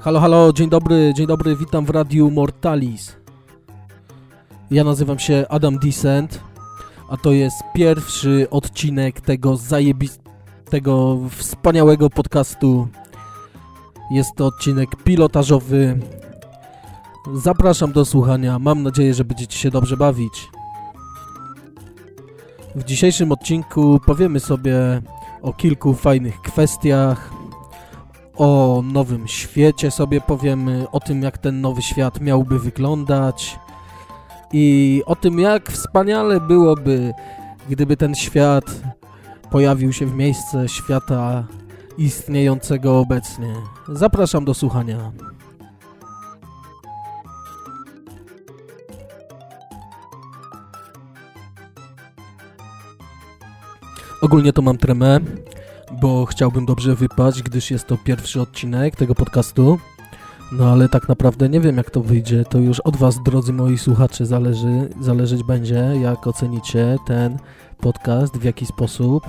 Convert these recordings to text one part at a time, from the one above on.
Halo, halo, dzień dobry, dzień dobry, witam w Radiu Mortalis. Ja nazywam się Adam Decent, a to jest pierwszy odcinek tego zajebistego, wspaniałego podcastu. Jest to odcinek pilotażowy. Zapraszam do słuchania, mam nadzieję, że będziecie się dobrze bawić. W dzisiejszym odcinku powiemy sobie o kilku fajnych kwestiach, o nowym świecie sobie powiemy, o tym jak ten nowy świat miałby wyglądać i o tym jak wspaniale byłoby, gdyby ten świat pojawił się w miejsce świata istniejącego obecnie. Zapraszam do słuchania. Ogólnie to mam tremę, bo chciałbym dobrze wypaść, gdyż jest to pierwszy odcinek tego podcastu. No ale tak naprawdę nie wiem jak to wyjdzie, to już od Was, drodzy moi słuchacze, zależy, zależeć będzie, jak ocenicie ten podcast, w jaki sposób.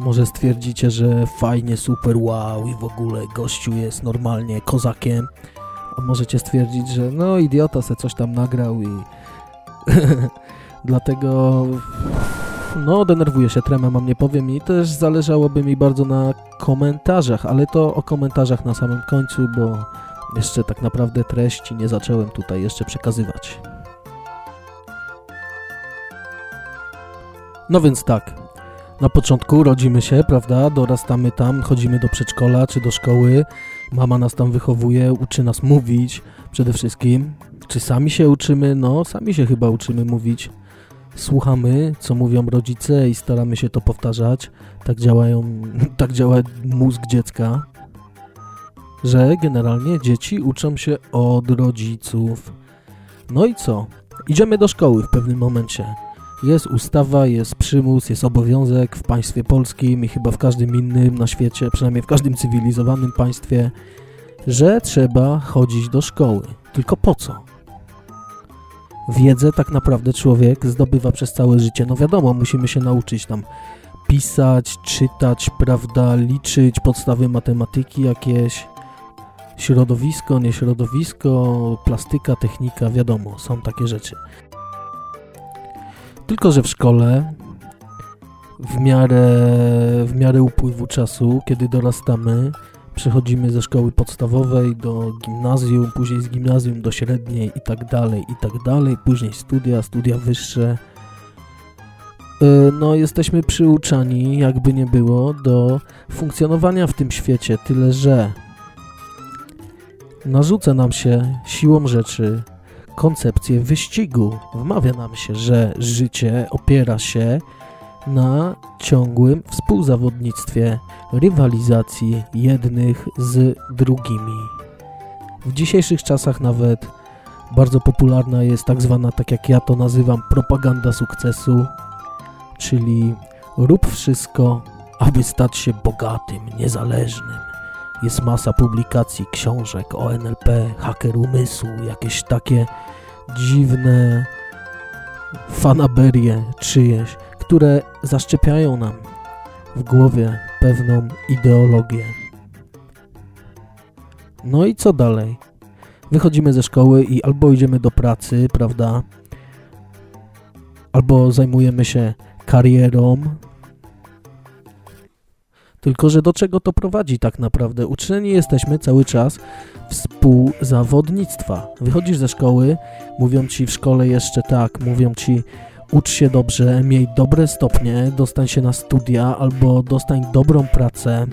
Może stwierdzicie, że fajnie, super, wow i w ogóle gościu jest normalnie kozakiem. A możecie stwierdzić, że no idiota se coś tam nagrał i... Dlatego no denerwuję się, tremę mam, nie powiem i też zależałoby mi bardzo na komentarzach, ale to o komentarzach na samym końcu, bo jeszcze tak naprawdę treści nie zacząłem tutaj jeszcze przekazywać. No więc tak, na początku rodzimy się, prawda, dorastamy tam, chodzimy do przedszkola czy do szkoły, mama nas tam wychowuje, uczy nas mówić przede wszystkim. Czy sami się uczymy? No, sami się chyba uczymy mówić słuchamy, co mówią rodzice i staramy się to powtarzać. Tak działają, tak działa mózg dziecka, że generalnie dzieci uczą się od rodziców. No i co? Idziemy do szkoły w pewnym momencie. Jest ustawa, jest przymus, jest obowiązek w państwie polskim i chyba w każdym innym na świecie, przynajmniej w każdym cywilizowanym państwie, że trzeba chodzić do szkoły. Tylko po co? Wiedzę tak naprawdę człowiek zdobywa przez całe życie. No wiadomo, musimy się nauczyć tam pisać, czytać, prawda, liczyć, podstawy matematyki jakieś, środowisko, nie środowisko, plastyka, technika, wiadomo, są takie rzeczy. Tylko, że w szkole w miarę, w miarę upływu czasu, kiedy dorastamy, przechodzimy ze szkoły podstawowej do gimnazjum, później z gimnazjum do średniej i tak dalej, i tak dalej, później studia, studia wyższe. E, no, jesteśmy przyuczani, jakby nie było, do funkcjonowania w tym świecie, tyle że narzuca nam się siłą rzeczy koncepcję wyścigu. Wmawia nam się, że życie opiera się na ciągłym współzawodnictwie, rywalizacji jednych z drugimi. W dzisiejszych czasach nawet bardzo popularna jest tak zwana, tak jak ja to nazywam, propaganda sukcesu, czyli rób wszystko, aby stać się bogatym, niezależnym. Jest masa publikacji, książek o NLP, haker umysłu, jakieś takie dziwne fanaberie czyjeś, które zaszczepiają nam w głowie pewną ideologię. No i co dalej? Wychodzimy ze szkoły i albo idziemy do pracy, prawda? Albo zajmujemy się karierą. Tylko, że do czego to prowadzi tak naprawdę? Uczeni jesteśmy cały czas współzawodnictwa. Wychodzisz ze szkoły, mówią ci w szkole jeszcze tak, mówią ci ucz się dobrze, miej dobre stopnie, dostań się na studia albo dostań dobrą pracę,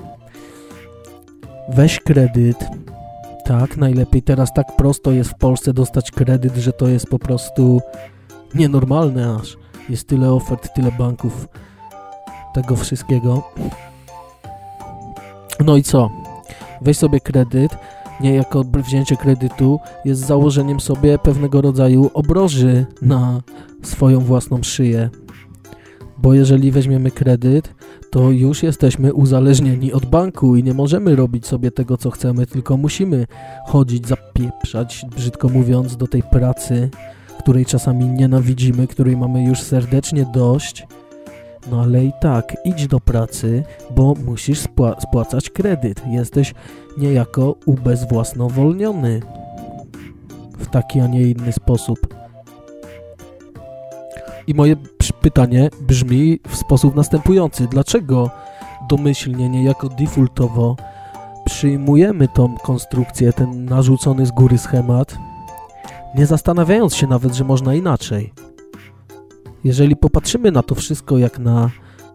weź kredyt. Tak, najlepiej teraz tak prosto jest w Polsce dostać kredyt, że to jest po prostu nienormalne aż. Jest tyle ofert, tyle banków tego wszystkiego. No i co? Weź sobie kredyt, niejako wzięcie kredytu jest założeniem sobie pewnego rodzaju obroży na swoją własną szyję. Bo jeżeli weźmiemy kredyt, to już jesteśmy uzależnieni od banku i nie możemy robić sobie tego, co chcemy, tylko musimy chodzić, zapieprzać, brzydko mówiąc, do tej pracy, której czasami nienawidzimy, której mamy już serdecznie dość, No ale i tak, idź do pracy, bo musisz spła spłacać kredyt. Jesteś niejako ubezwłasnowolniony w taki, a nie inny sposób. I moje pytanie brzmi w sposób następujący. Dlaczego domyślnie, niejako defaultowo przyjmujemy tą konstrukcję, ten narzucony z góry schemat, nie zastanawiając się nawet, że można inaczej? Jeżeli popatrzymy na to wszystko jak na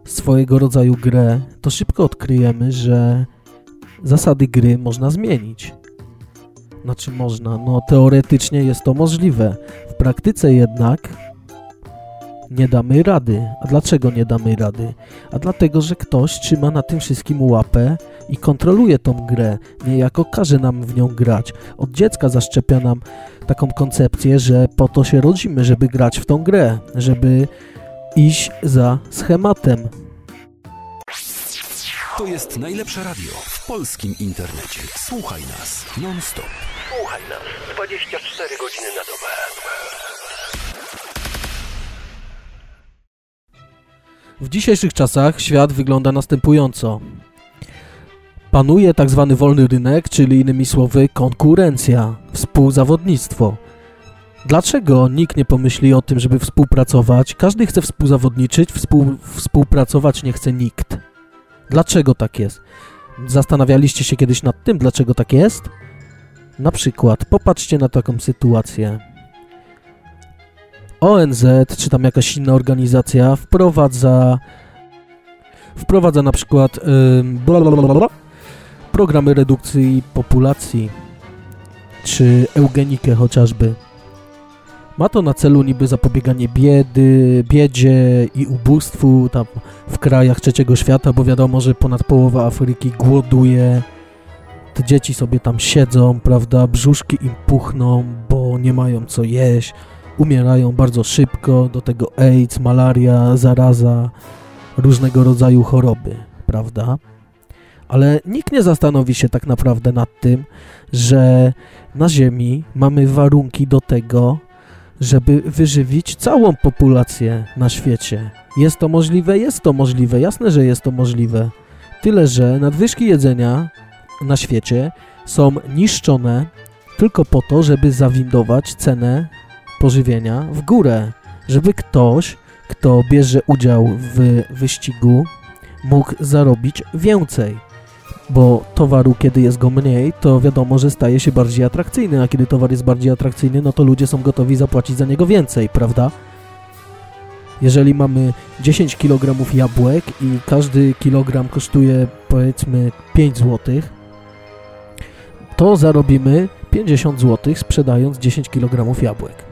swojego rodzaju grę, to szybko odkryjemy, że zasady gry można zmienić. Znaczy można, no teoretycznie jest to możliwe. W praktyce jednak nie damy rady. A dlaczego nie damy rady? A dlatego, że ktoś trzyma na tym wszystkim łapę i kontroluje tą grę, niejako każe nam w nią grać. Od dziecka zaszczepia nam taką koncepcję, że po to się rodzimy, żeby grać w tą grę, żeby iść za schematem. To jest najlepsze radio w polskim internecie. Słuchaj nas non-stop. Słuchaj nas 24 godziny na dobę. W dzisiejszych czasach świat wygląda następująco. Panuje tak zwany wolny rynek, czyli innymi słowy konkurencja, współzawodnictwo. Dlaczego nikt nie pomyśli o tym, żeby współpracować? Każdy chce współzawodniczyć, współ, współpracować nie chce nikt. Dlaczego tak jest? Zastanawialiście się kiedyś nad tym, dlaczego tak jest? Na przykład, popatrzcie na taką sytuację. ONZ, czy tam jakaś inna organizacja wprowadza wprowadza na przykład yy, programy redukcji populacji, czy eugenikę chociażby. Ma to na celu niby zapobieganie biedy, biedzie i ubóstwu tam w krajach trzeciego świata, bo wiadomo, że ponad połowa Afryki głoduje. Te dzieci sobie tam siedzą, prawda, brzuszki im puchną, bo nie mają co jeść umierają bardzo szybko, do tego AIDS, malaria, zaraza, różnego rodzaju choroby, prawda? Ale nikt nie zastanowi się tak naprawdę nad tym, że na Ziemi mamy warunki do tego, żeby wyżywić całą populację na świecie. Jest to możliwe? Jest to możliwe. Jasne, że jest to możliwe. Tyle, że nadwyżki jedzenia na świecie są niszczone tylko po to, żeby zawindować cenę pożywienia w górę, żeby ktoś, kto bierze udział w wyścigu, mógł zarobić więcej. Bo towaru, kiedy jest go mniej, to wiadomo, że staje się bardziej atrakcyjny, a kiedy towar jest bardziej atrakcyjny, no to ludzie są gotowi zapłacić za niego więcej, prawda? Jeżeli mamy 10 kg jabłek i każdy kilogram kosztuje powiedzmy 5 zł, to zarobimy 50 zł sprzedając 10 kg jabłek.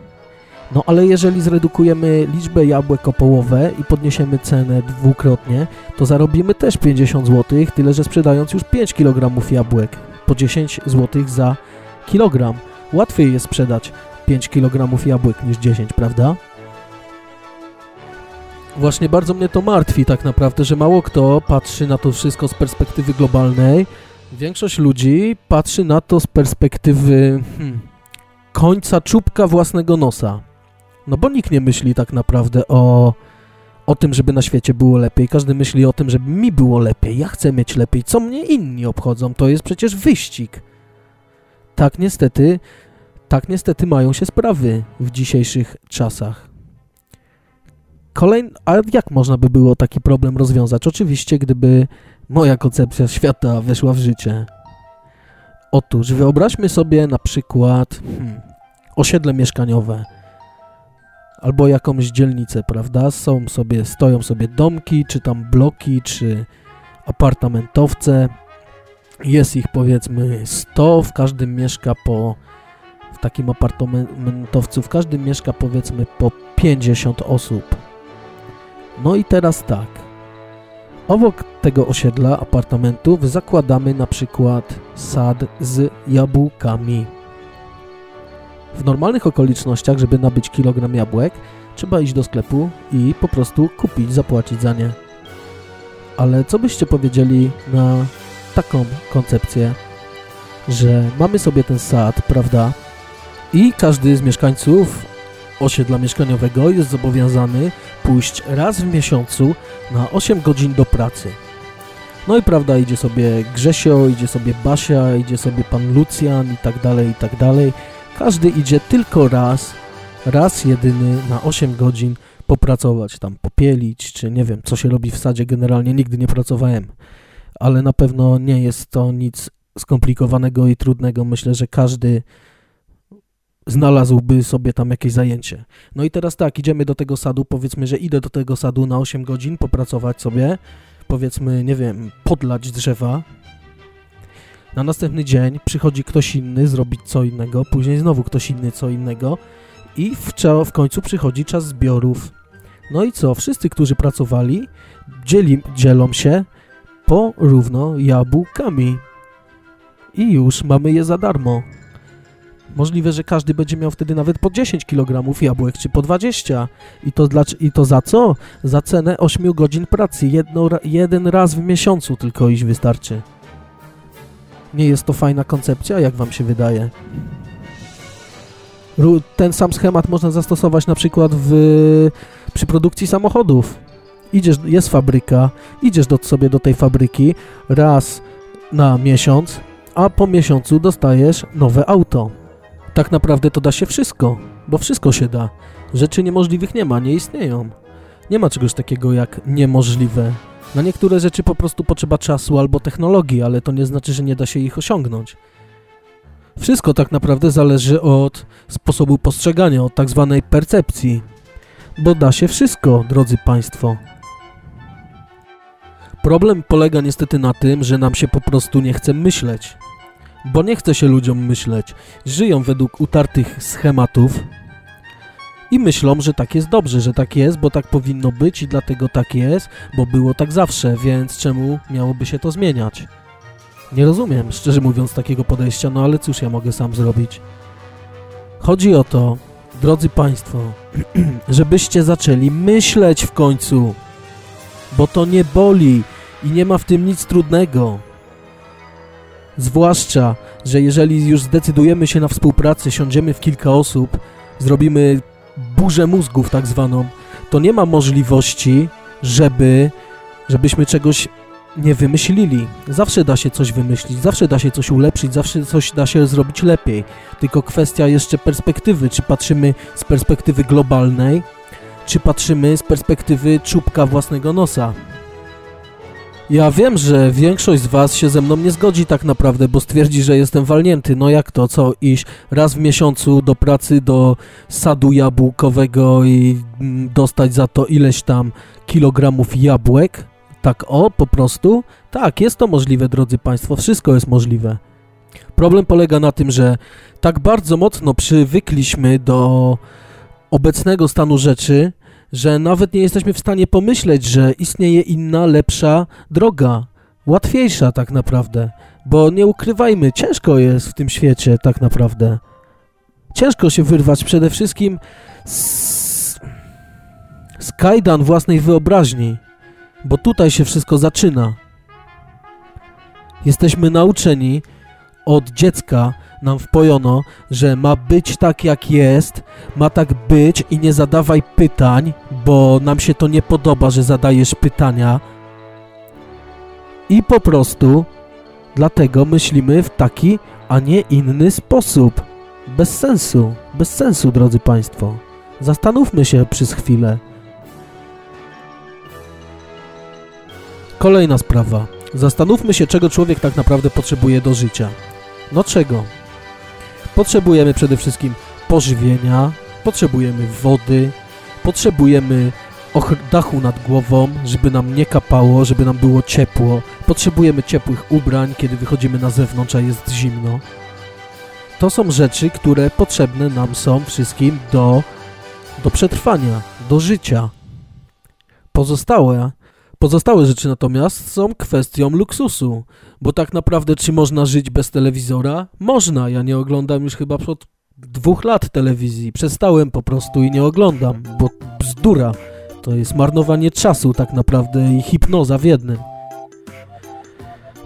No ale jeżeli zredukujemy liczbę jabłek o połowę i podniesiemy cenę dwukrotnie, to zarobimy też 50 zł, tyle że sprzedając już 5 kg jabłek po 10 zł za kilogram. Łatwiej jest sprzedać 5 kg jabłek niż 10, prawda? Właśnie bardzo mnie to martwi tak naprawdę, że mało kto patrzy na to wszystko z perspektywy globalnej. Większość ludzi patrzy na to z perspektywy hmm, końca czubka własnego nosa. No bo nikt nie myśli tak naprawdę o, o tym, żeby na świecie było lepiej. Każdy myśli o tym, żeby mi było lepiej. Ja chcę mieć lepiej. Co mnie inni obchodzą? To jest przecież wyścig. Tak niestety, tak niestety mają się sprawy w dzisiejszych czasach. Kolejny, a jak można by było taki problem rozwiązać? Oczywiście, gdyby moja koncepcja świata weszła w życie. Otóż wyobraźmy sobie na przykład hmm, osiedle mieszkaniowe – albo jakąś dzielnicę, prawda? Są sobie, stoją sobie domki, czy tam bloki, czy apartamentowce. Jest ich powiedzmy 100, w każdym mieszka po w takim apartamentowcu, w każdym mieszka powiedzmy po 50 osób. No i teraz tak. Obok tego osiedla apartamentów zakładamy na przykład sad z jabłkami. W normalnych okolicznościach, żeby nabyć kilogram jabłek, trzeba iść do sklepu i po prostu kupić, zapłacić za nie. Ale co byście powiedzieli na taką koncepcję, że mamy sobie ten sad, prawda? I każdy z mieszkańców osiedla mieszkaniowego jest zobowiązany pójść raz w miesiącu na 8 godzin do pracy. No i prawda, idzie sobie Grzesio, idzie sobie Basia, idzie sobie pan Lucjan i tak dalej, i tak dalej. Każdy idzie tylko raz, raz jedyny na 8 godzin popracować, tam popielić, czy nie wiem, co się robi w sadzie, generalnie nigdy nie pracowałem. Ale na pewno nie jest to nic skomplikowanego i trudnego. Myślę, że każdy znalazłby sobie tam jakieś zajęcie. No i teraz tak, idziemy do tego sadu, powiedzmy, że idę do tego sadu na 8 godzin, popracować sobie, powiedzmy, nie wiem, podlać drzewa. Na następny dzień przychodzi ktoś inny zrobić co innego, później znowu ktoś inny co innego i w, w końcu przychodzi czas zbiorów. No i co? Wszyscy, którzy pracowali, dzieli, dzielą się porówno jabłkami. I już mamy je za darmo. Możliwe, że każdy będzie miał wtedy nawet po 10 kg jabłek, czy po 20. I to, dla, I to za co? Za cenę 8 godzin pracy. Jedno, jeden raz w miesiącu tylko iść wystarczy. Nie jest to fajna koncepcja, jak wam się wydaje? Ten sam schemat można zastosować na przykład w, przy produkcji samochodów. Idziesz, jest fabryka, idziesz do, sobie do tej fabryki raz na miesiąc, a po miesiącu dostajesz nowe auto. Tak naprawdę to da się wszystko, bo wszystko się da. Rzeczy niemożliwych nie ma, nie istnieją. Nie ma czegoś takiego jak niemożliwe. Na niektóre rzeczy po prostu potrzeba czasu albo technologii, ale to nie znaczy, że nie da się ich osiągnąć. Wszystko tak naprawdę zależy od sposobu postrzegania, od tak zwanej percepcji. Bo da się wszystko, drodzy Państwo. Problem polega niestety na tym, że nam się po prostu nie chce myśleć bo nie chce się ludziom myśleć. Żyją według utartych schematów i myślą, że tak jest dobrze, że tak jest, bo tak powinno być i dlatego tak jest, bo było tak zawsze, więc czemu miałoby się to zmieniać? Nie rozumiem, szczerze mówiąc, takiego podejścia, no ale cóż ja mogę sam zrobić? Chodzi o to, drodzy Państwo, żebyście zaczęli myśleć w końcu, bo to nie boli i nie ma w tym nic trudnego. Zwłaszcza, że jeżeli już zdecydujemy się na współpracę, siądziemy w kilka osób, zrobimy burzę mózgów tak zwaną, to nie ma możliwości, żeby, żebyśmy czegoś nie wymyślili. Zawsze da się coś wymyślić, zawsze da się coś ulepszyć, zawsze coś da się zrobić lepiej. Tylko kwestia jeszcze perspektywy, czy patrzymy z perspektywy globalnej, czy patrzymy z perspektywy czubka własnego nosa. Ja wiem, że większość z was się ze mną nie zgodzi tak naprawdę, bo stwierdzi, że jestem walnięty. No jak to, co, iść raz w miesiącu do pracy do sadu jabłkowego i mm, dostać za to ileś tam kilogramów jabłek? Tak o, po prostu? Tak, jest to możliwe, drodzy Państwo, wszystko jest możliwe. Problem polega na tym, że tak bardzo mocno przywykliśmy do obecnego stanu rzeczy, że nawet nie jesteśmy w stanie pomyśleć, że istnieje inna, lepsza droga, łatwiejsza tak naprawdę. Bo nie ukrywajmy, ciężko jest w tym świecie tak naprawdę. Ciężko się wyrwać przede wszystkim z, z kajdan własnej wyobraźni, bo tutaj się wszystko zaczyna. Jesteśmy nauczeni od dziecka, nam wpojono, że ma być tak jak jest, ma tak być i nie zadawaj pytań, bo nam się to nie podoba, że zadajesz pytania. I po prostu dlatego myślimy w taki, a nie inny sposób. Bez sensu, bez sensu, drodzy Państwo. Zastanówmy się przez chwilę. Kolejna sprawa. Zastanówmy się, czego człowiek tak naprawdę potrzebuje do życia. No czego? Potrzebujemy przede wszystkim pożywienia, potrzebujemy wody, potrzebujemy dachu nad głową, żeby nam nie kapało, żeby nam było ciepło. Potrzebujemy ciepłych ubrań, kiedy wychodzimy na zewnątrz, a jest zimno. To są rzeczy, które potrzebne nam są wszystkim do, do przetrwania, do życia. Pozostałe Pozostałe rzeczy natomiast są kwestią luksusu, bo tak naprawdę czy można żyć bez telewizora? Można, ja nie oglądam już chyba od dwóch lat telewizji, przestałem po prostu i nie oglądam, bo bzdura, to jest marnowanie czasu tak naprawdę i hipnoza w jednym.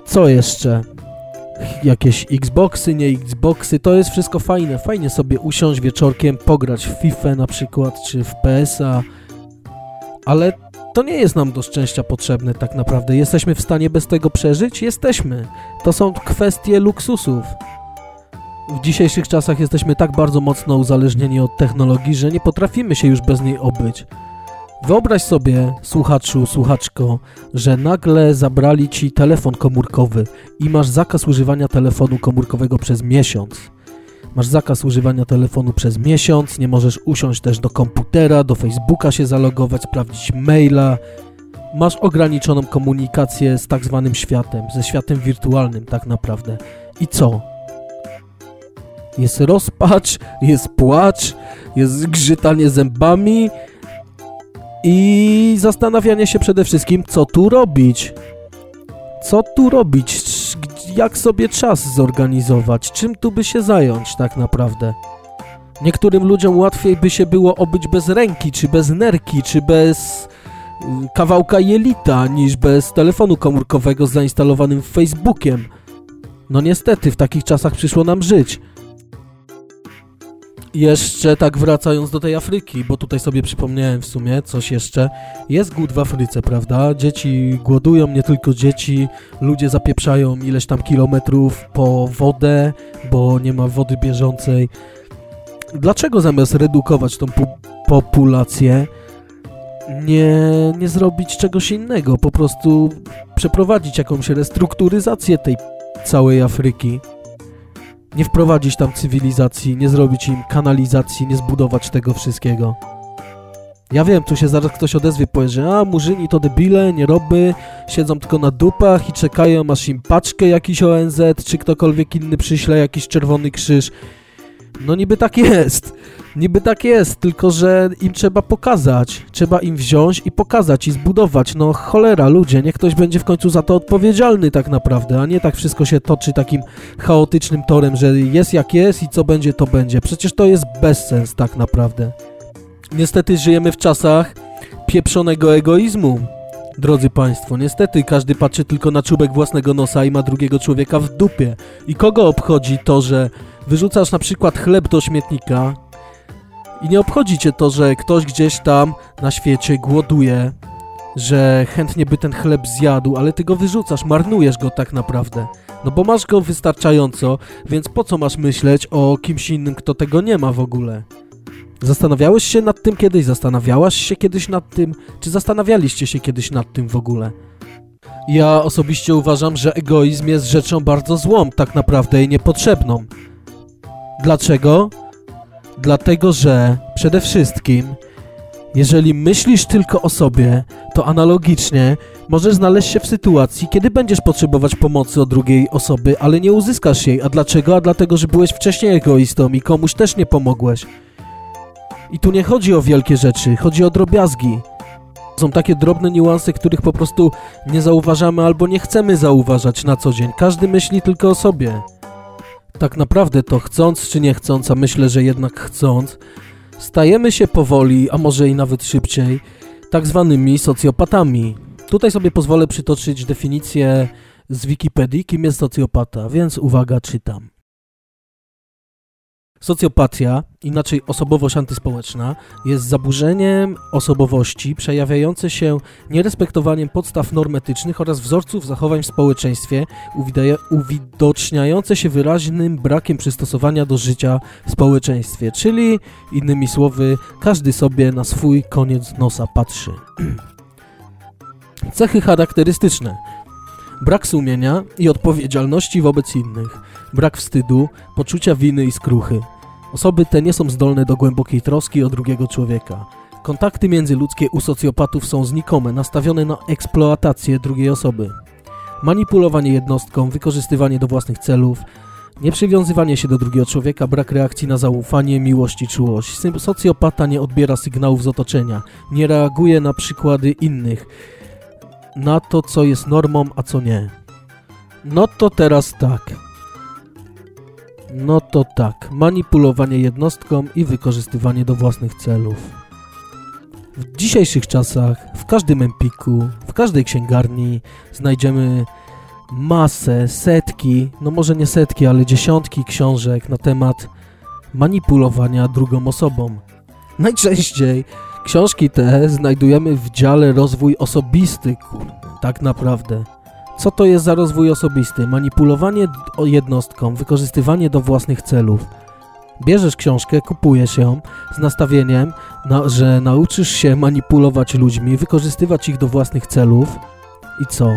Co jeszcze? jakieś Xboxy, nie Xboxy, to jest wszystko fajne. Fajnie sobie usiąść wieczorkiem, pograć w FIFA na przykład, czy w PS-a, ale to nie jest nam do szczęścia potrzebne tak naprawdę. Jesteśmy w stanie bez tego przeżyć? Jesteśmy. To są kwestie luksusów. W dzisiejszych czasach jesteśmy tak bardzo mocno uzależnieni od technologii, że nie potrafimy się już bez niej obyć. Wyobraź sobie, słuchaczu, słuchaczko, że nagle zabrali ci telefon komórkowy i masz zakaz używania telefonu komórkowego przez miesiąc. Masz zakaz używania telefonu przez miesiąc, nie możesz usiąść też do komputera, do Facebooka się zalogować, sprawdzić maila. Masz ograniczoną komunikację z tak zwanym światem, ze światem wirtualnym tak naprawdę. I co? Jest rozpacz, jest płacz, jest grzytanie zębami i zastanawianie się przede wszystkim, co tu robić. Co tu robić? Jak sobie czas zorganizować? Czym tu by się zająć tak naprawdę? Niektórym ludziom łatwiej by się było obyć bez ręki, czy bez nerki, czy bez y, kawałka jelita, niż bez telefonu komórkowego z zainstalowanym Facebookiem. No niestety, w takich czasach przyszło nam żyć. Jeszcze tak wracając do tej Afryki, bo tutaj sobie przypomniałem w sumie coś jeszcze. Jest głód w Afryce, prawda? Dzieci głodują, nie tylko dzieci. Ludzie zapieprzają ileś tam kilometrów po wodę, bo nie ma wody bieżącej. Dlaczego zamiast redukować tą populację, nie, nie zrobić czegoś innego? Po prostu przeprowadzić jakąś restrukturyzację tej całej Afryki nie wprowadzić tam cywilizacji, nie zrobić im kanalizacji, nie zbudować tego wszystkiego. Ja wiem, tu się zaraz ktoś odezwie, powie, że a, murzyni to debile, nie roby, siedzą tylko na dupach i czekają, aż im paczkę jakiś ONZ, czy ktokolwiek inny przyśle jakiś czerwony krzyż. No niby tak jest. Niby tak jest, tylko że im trzeba pokazać. Trzeba im wziąć i pokazać i zbudować. No cholera, ludzie, niech ktoś będzie w końcu za to odpowiedzialny tak naprawdę, a nie tak wszystko się toczy takim chaotycznym torem, że jest jak jest i co będzie, to będzie. Przecież to jest bezsens tak naprawdę. Niestety żyjemy w czasach pieprzonego egoizmu. Drodzy Państwo, niestety każdy patrzy tylko na czubek własnego nosa i ma drugiego człowieka w dupie. I kogo obchodzi to, że wyrzucasz na przykład chleb do śmietnika, i nie obchodzi cię to, że ktoś gdzieś tam na świecie głoduje, że chętnie by ten chleb zjadł, ale ty go wyrzucasz, marnujesz go tak naprawdę. No bo masz go wystarczająco, więc po co masz myśleć o kimś innym, kto tego nie ma w ogóle? Zastanawiałeś się nad tym kiedyś? Zastanawiałaś się kiedyś nad tym? Czy zastanawialiście się kiedyś nad tym w ogóle? Ja osobiście uważam, że egoizm jest rzeczą bardzo złą, tak naprawdę i niepotrzebną. Dlaczego? Dlatego, że przede wszystkim, jeżeli myślisz tylko o sobie, to analogicznie możesz znaleźć się w sytuacji, kiedy będziesz potrzebować pomocy od drugiej osoby, ale nie uzyskasz jej. A dlaczego? A dlatego, że byłeś wcześniej egoistą i komuś też nie pomogłeś. I tu nie chodzi o wielkie rzeczy, chodzi o drobiazgi. Są takie drobne niuanse, których po prostu nie zauważamy albo nie chcemy zauważać na co dzień. Każdy myśli tylko o sobie tak naprawdę to chcąc czy nie chcąc, a myślę, że jednak chcąc, stajemy się powoli, a może i nawet szybciej, tak zwanymi socjopatami. Tutaj sobie pozwolę przytoczyć definicję z Wikipedii, kim jest socjopata, więc uwaga, czytam. Socjopatia, inaczej osobowość antyspołeczna, jest zaburzeniem osobowości przejawiające się nierespektowaniem podstaw norm etycznych oraz wzorców zachowań w społeczeństwie, uwidoczniające się wyraźnym brakiem przystosowania do życia w społeczeństwie, czyli innymi słowy, każdy sobie na swój koniec nosa patrzy. Cechy charakterystyczne. Brak sumienia i odpowiedzialności wobec innych, brak wstydu, poczucia winy i skruchy. Osoby te nie są zdolne do głębokiej troski o drugiego człowieka. Kontakty międzyludzkie u socjopatów są znikome, nastawione na eksploatację drugiej osoby. Manipulowanie jednostką, wykorzystywanie do własnych celów, nieprzywiązywanie się do drugiego człowieka, brak reakcji na zaufanie, miłość i czułość. Socjopata nie odbiera sygnałów z otoczenia, nie reaguje na przykłady innych, na to, co jest normą, a co nie. No to teraz tak. No to tak. Manipulowanie jednostką i wykorzystywanie do własnych celów. W dzisiejszych czasach, w każdym empiku, w każdej księgarni znajdziemy masę, setki, no może nie setki, ale dziesiątki książek na temat manipulowania drugą osobą. Najczęściej książki te znajdujemy w dziale rozwój osobisty, tak naprawdę. Co to jest za rozwój osobisty? Manipulowanie jednostką, wykorzystywanie do własnych celów. Bierzesz książkę, kupujesz ją z nastawieniem, na, że nauczysz się manipulować ludźmi, wykorzystywać ich do własnych celów i co?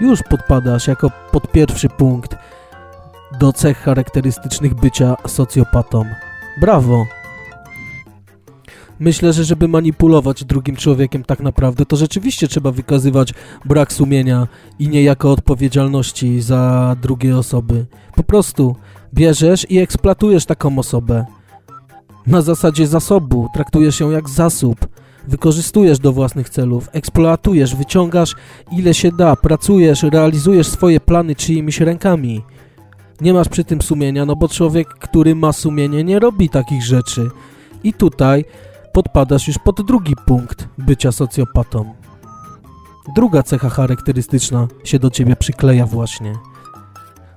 Już podpadasz jako pod pierwszy punkt do cech charakterystycznych bycia socjopatą. Brawo! Myślę, że żeby manipulować drugim człowiekiem tak naprawdę, to rzeczywiście trzeba wykazywać brak sumienia i niejako odpowiedzialności za drugie osoby. Po prostu bierzesz i eksploatujesz taką osobę. Na zasadzie zasobu, traktujesz ją jak zasób. Wykorzystujesz do własnych celów, eksploatujesz, wyciągasz ile się da, pracujesz, realizujesz swoje plany czyimiś rękami. Nie masz przy tym sumienia, no bo człowiek, który ma sumienie, nie robi takich rzeczy. I tutaj podpadasz już pod drugi punkt bycia socjopatą. Druga cecha charakterystyczna się do ciebie przykleja właśnie.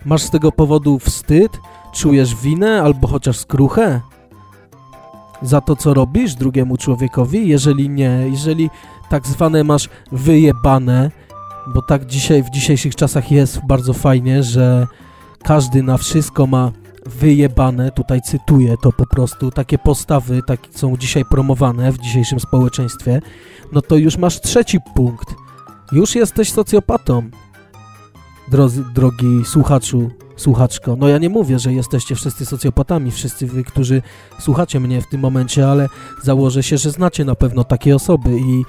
Masz z tego powodu wstyd? Czujesz winę albo chociaż skruchę? Za to, co robisz drugiemu człowiekowi? Jeżeli nie, jeżeli tak zwane masz wyjebane, bo tak dzisiaj w dzisiejszych czasach jest bardzo fajnie, że każdy na wszystko ma wyjebane, tutaj cytuję to po prostu, takie postawy tak są dzisiaj promowane w dzisiejszym społeczeństwie, no to już masz trzeci punkt. Już jesteś socjopatą. Drodzy, drogi słuchaczu, słuchaczko, no ja nie mówię, że jesteście wszyscy socjopatami, wszyscy wy, którzy słuchacie mnie w tym momencie, ale założę się, że znacie na pewno takie osoby i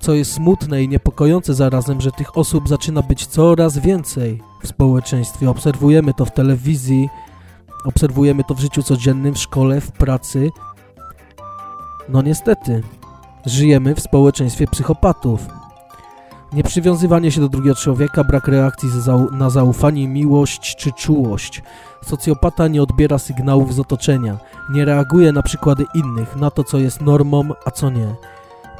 co jest smutne i niepokojące zarazem, że tych osób zaczyna być coraz więcej w społeczeństwie. Obserwujemy to w telewizji, obserwujemy to w życiu codziennym, w szkole, w pracy. No niestety, żyjemy w społeczeństwie psychopatów. Nieprzywiązywanie się do drugiego człowieka, brak reakcji na zaufanie, miłość czy czułość. Socjopata nie odbiera sygnałów z otoczenia, nie reaguje na przykłady innych, na to co jest normą, a co nie.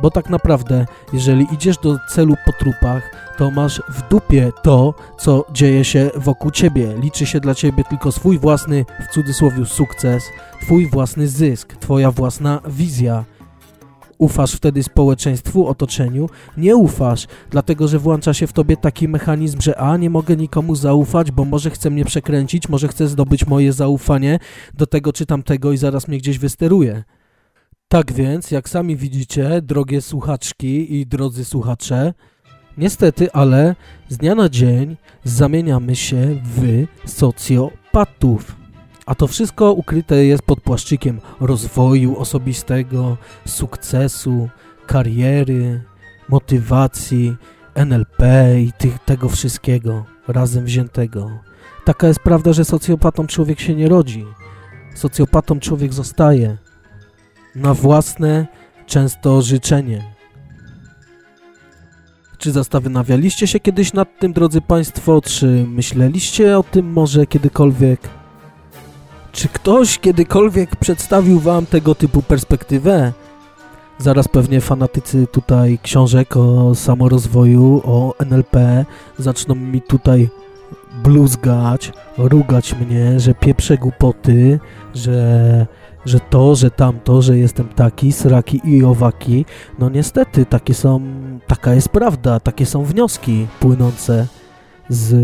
Bo tak naprawdę, jeżeli idziesz do celu po trupach, to masz w dupie to, co dzieje się wokół ciebie. Liczy się dla ciebie tylko swój własny, w cudzysłowie, sukces, twój własny zysk, twoja własna wizja. Ufasz wtedy społeczeństwu, otoczeniu? Nie ufasz, dlatego że włącza się w tobie taki mechanizm, że a, nie mogę nikomu zaufać, bo może chce mnie przekręcić, może chce zdobyć moje zaufanie do tego czy tamtego i zaraz mnie gdzieś wysteruje. Tak więc, jak sami widzicie, drogie słuchaczki i drodzy słuchacze, niestety, ale z dnia na dzień zamieniamy się w socjopatów. A to wszystko ukryte jest pod płaszczykiem rozwoju osobistego, sukcesu, kariery, motywacji, NLP i tych, tego wszystkiego razem wziętego. Taka jest prawda, że socjopatą człowiek się nie rodzi. Socjopatą człowiek zostaje na własne, często życzenie. Czy zastanawialiście się kiedyś nad tym, drodzy Państwo? Czy myśleliście o tym może kiedykolwiek? Czy ktoś kiedykolwiek przedstawił Wam tego typu perspektywę? Zaraz pewnie fanatycy tutaj książek o samorozwoju, o NLP zaczną mi tutaj bluzgać, rugać mnie, że pieprze głupoty, że że to, że tamto, że jestem taki, sraki i owaki, no niestety takie są, taka jest prawda, takie są wnioski płynące z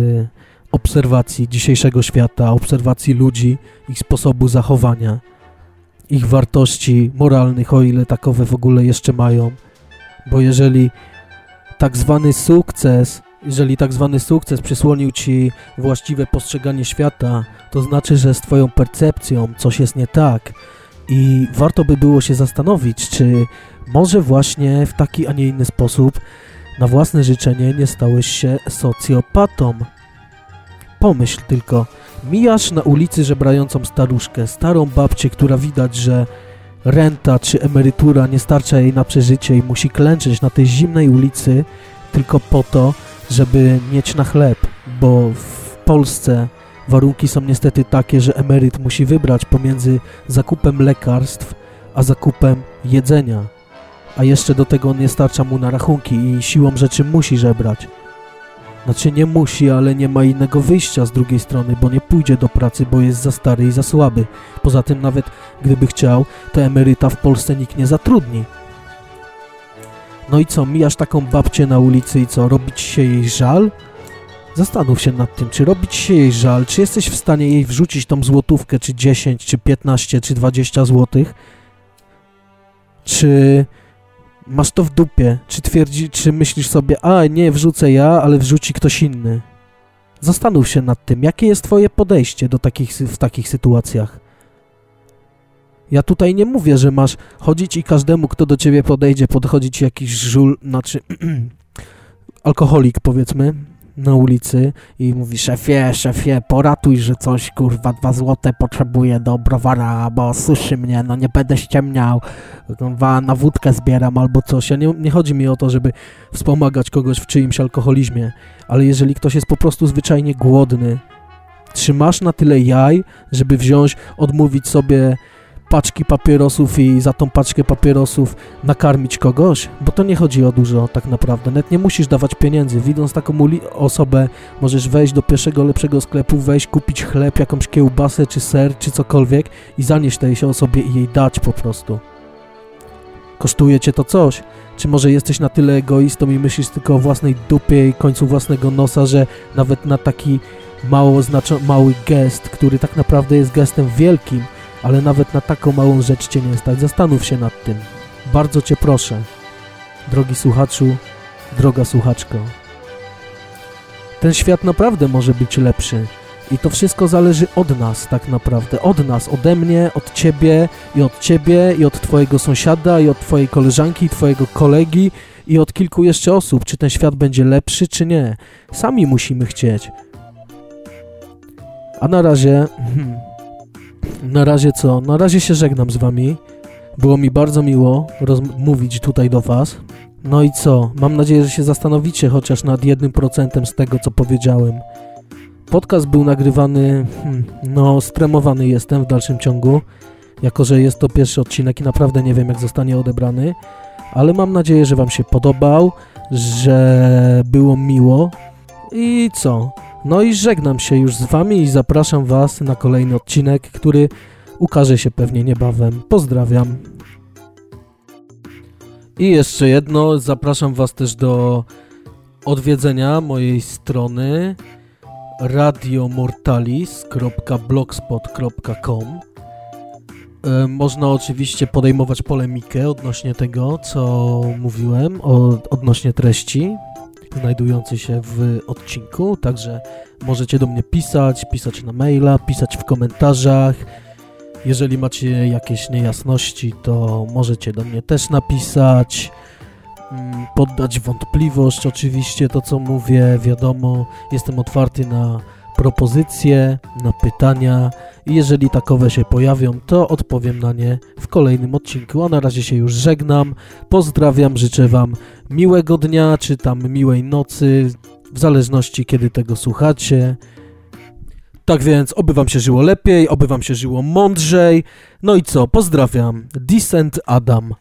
obserwacji dzisiejszego świata, obserwacji ludzi, ich sposobu zachowania, ich wartości moralnych, o ile takowe w ogóle jeszcze mają. Bo jeżeli tak zwany sukces, jeżeli tak zwany sukces przysłonił Ci właściwe postrzeganie świata, to znaczy, że z Twoją percepcją coś jest nie tak i warto by było się zastanowić, czy może właśnie w taki, a nie inny sposób na własne życzenie nie stałeś się socjopatą. Pomyśl tylko, mijasz na ulicy żebrającą staruszkę, starą babcię, która widać, że renta czy emerytura nie starcza jej na przeżycie i musi klęczeć na tej zimnej ulicy tylko po to, żeby mieć na chleb, bo w Polsce Warunki są niestety takie, że emeryt musi wybrać pomiędzy zakupem lekarstw a zakupem jedzenia. A jeszcze do tego nie starcza mu na rachunki i siłą rzeczy musi żebrać. Znaczy nie musi, ale nie ma innego wyjścia z drugiej strony, bo nie pójdzie do pracy, bo jest za stary i za słaby. Poza tym nawet gdyby chciał, to emeryta w Polsce nikt nie zatrudni. No i co, mijasz taką babcię na ulicy i co, robić się jej żal? Zastanów się nad tym, czy robić się jej żal, czy jesteś w stanie jej wrzucić tą złotówkę, czy 10, czy 15, czy 20 złotych, czy masz to w dupie, czy twierdzi, czy myślisz sobie, a nie, wrzucę ja, ale wrzuci ktoś inny. Zastanów się nad tym, jakie jest twoje podejście do takich, w takich sytuacjach. Ja tutaj nie mówię, że masz chodzić i każdemu, kto do ciebie podejdzie, podchodzić jakiś żul, znaczy alkoholik powiedzmy, na ulicy i mówi szefie, szefie, poratuj, że coś kurwa dwa złote potrzebuję do browara, bo suszy mnie, no nie będę ściemniał, kurwa na wódkę zbieram albo coś. Ja nie, nie chodzi mi o to, żeby wspomagać kogoś w czyimś alkoholizmie, ale jeżeli ktoś jest po prostu zwyczajnie głodny, czy masz na tyle jaj, żeby wziąć, odmówić sobie paczki papierosów i za tą paczkę papierosów nakarmić kogoś, bo to nie chodzi o dużo tak naprawdę. Nawet nie musisz dawać pieniędzy. Widząc taką osobę, możesz wejść do pierwszego lepszego sklepu, wejść, kupić chleb, jakąś kiełbasę, czy ser, czy cokolwiek i zanieść tej się osobie i jej dać po prostu. Kosztuje cię to coś. Czy może jesteś na tyle egoistą i myślisz tylko o własnej dupie i końcu własnego nosa, że nawet na taki mało mały gest, który tak naprawdę jest gestem wielkim, ale nawet na taką małą rzecz Cię nie stać. Zastanów się nad tym. Bardzo Cię proszę, drogi słuchaczu, droga słuchaczko. Ten świat naprawdę może być lepszy. I to wszystko zależy od nas tak naprawdę. Od nas, ode mnie, od Ciebie i od Ciebie i od Twojego sąsiada i od Twojej koleżanki i Twojego kolegi i od kilku jeszcze osób, czy ten świat będzie lepszy, czy nie. Sami musimy chcieć. A na razie... Hmm, na razie co? Na razie się żegnam z wami. Było mi bardzo miło mówić tutaj do was. No i co? Mam nadzieję, że się zastanowicie chociaż nad jednym procentem z tego, co powiedziałem. Podcast był nagrywany, hmm, no stremowany jestem w dalszym ciągu, jako że jest to pierwszy odcinek i naprawdę nie wiem, jak zostanie odebrany, ale mam nadzieję, że wam się podobał, że było miło i co? No i żegnam się już z Wami i zapraszam Was na kolejny odcinek, który ukaże się pewnie niebawem. Pozdrawiam. I jeszcze jedno, zapraszam Was też do odwiedzenia mojej strony radiomortalis.blogspot.com e, Można oczywiście podejmować polemikę odnośnie tego, co mówiłem, odnośnie treści znajdujący się w odcinku, także możecie do mnie pisać, pisać na maila, pisać w komentarzach. Jeżeli macie jakieś niejasności, to możecie do mnie też napisać, mm, poddać wątpliwość oczywiście to co mówię, wiadomo, jestem otwarty na propozycje, na pytania jeżeli takowe się pojawią, to odpowiem na nie w kolejnym odcinku. A na razie się już żegnam. Pozdrawiam, życzę Wam miłego dnia, czy tam miłej nocy, w zależności kiedy tego słuchacie. Tak więc, oby Wam się żyło lepiej, oby Wam się żyło mądrzej. No i co, pozdrawiam. Decent Adam.